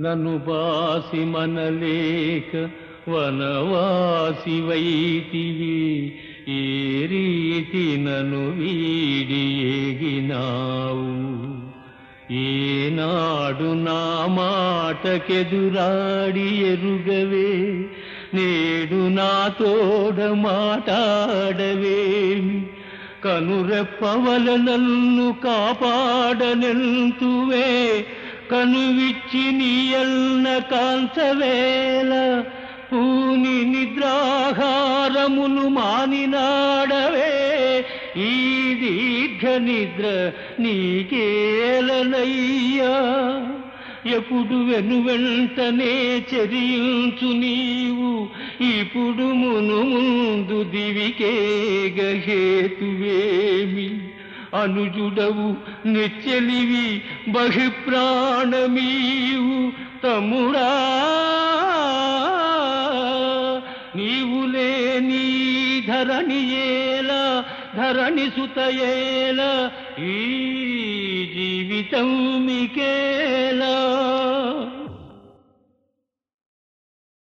నను బాసి మనలేక వనవాసి వైతివి. ఏ రీతి నను వీడి ఏగినావు. ఏనాడు నా మాటకెదురాడి ఎరుగవే. నేడు నా తోడ మాటాడవేమి కనురెప్పవల నన్ను కాపాడనెంతువే. కనువిచ్చి నీయల్న కాంతవేల పూని నిద్రాహారములు మానినాడవే. ఈ దీర్ఘ నిద్ర నీకేలనయ్యా. ఎప్పుడు వెను వెంటనే చరించు నీవు ఇప్పుడు మును ముందు దివికేగహేతువేమి అనుజుడవు నెచ్చెలివి బహిప్రాణమీవు తముడా నీవు లేని ధరణి ఏలా ధరణి సుతయేల ఈ జీవితం మికేలా?